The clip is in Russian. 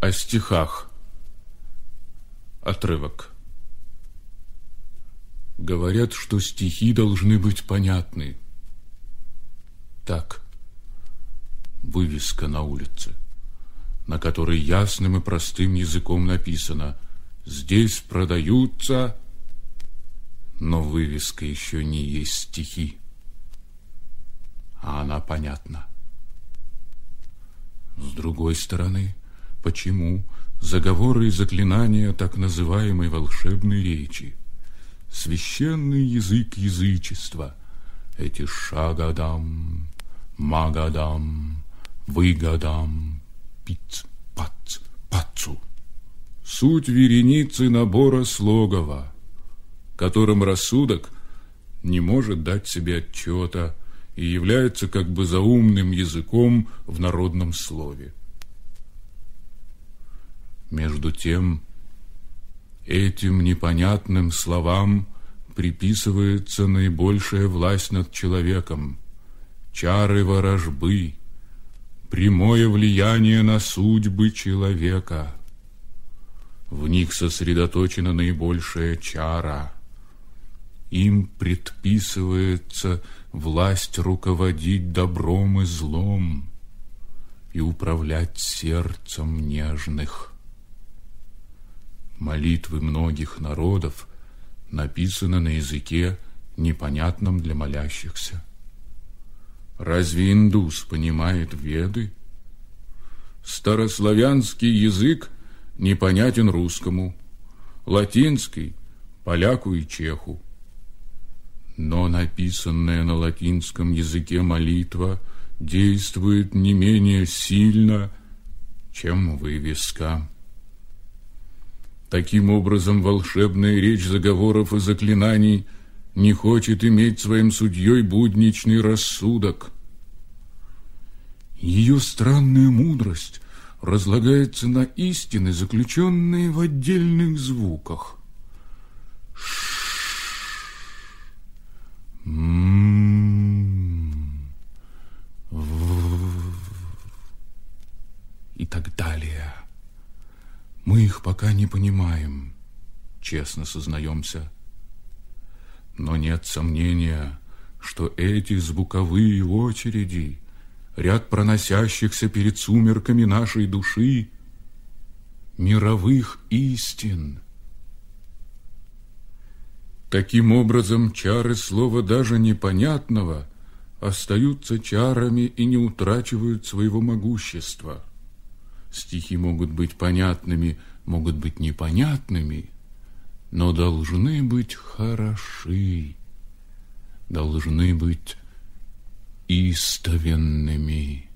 О стихах. Отрывок. Говорят, что стихи должны быть понятны. Так, вывеска на улице, на которой ясным и простым языком написано «Здесь продаются...» Но вывеска еще не есть стихи, а она понятна. С другой стороны, почему заговоры и заклинания так называемой волшебной речи, священный язык язычества, эти шагадам, магадам, выгадам, пиц, пац, пацу, суть вереницы набора слогова, которым рассудок не может дать себе отчета, и является как бы заумным языком в народном слове. Между тем, этим непонятным словам приписывается наибольшая власть над человеком, чары ворожбы, прямое влияние на судьбы человека. В них сосредоточена наибольшая чара. Им предписывается власть руководить добром и злом и управлять сердцем нежных. Молитвы многих народов написаны на языке, непонятном для молящихся. Разве индус понимает веды? Старославянский язык непонятен русскому, латинский – поляку и чеху. Но написанная на латинском языке молитва действует не менее сильно, чем вывеска. Таким образом, волшебная речь заговоров и заклинаний не хочет иметь своим судьей будничный рассудок. Ее странная мудрость разлагается на истины, заключенные в отдельных звуках. Ш и так далее. Мы их пока не понимаем, честно сознаемся. Но нет сомнения, что эти звуковые очереди, ряд проносящихся перед сумерками нашей души, мировых истин – Таким образом, чары слова даже непонятного остаются чарами и не утрачивают своего могущества. Стихи могут быть понятными, могут быть непонятными, но должны быть хороши, должны быть истовенными.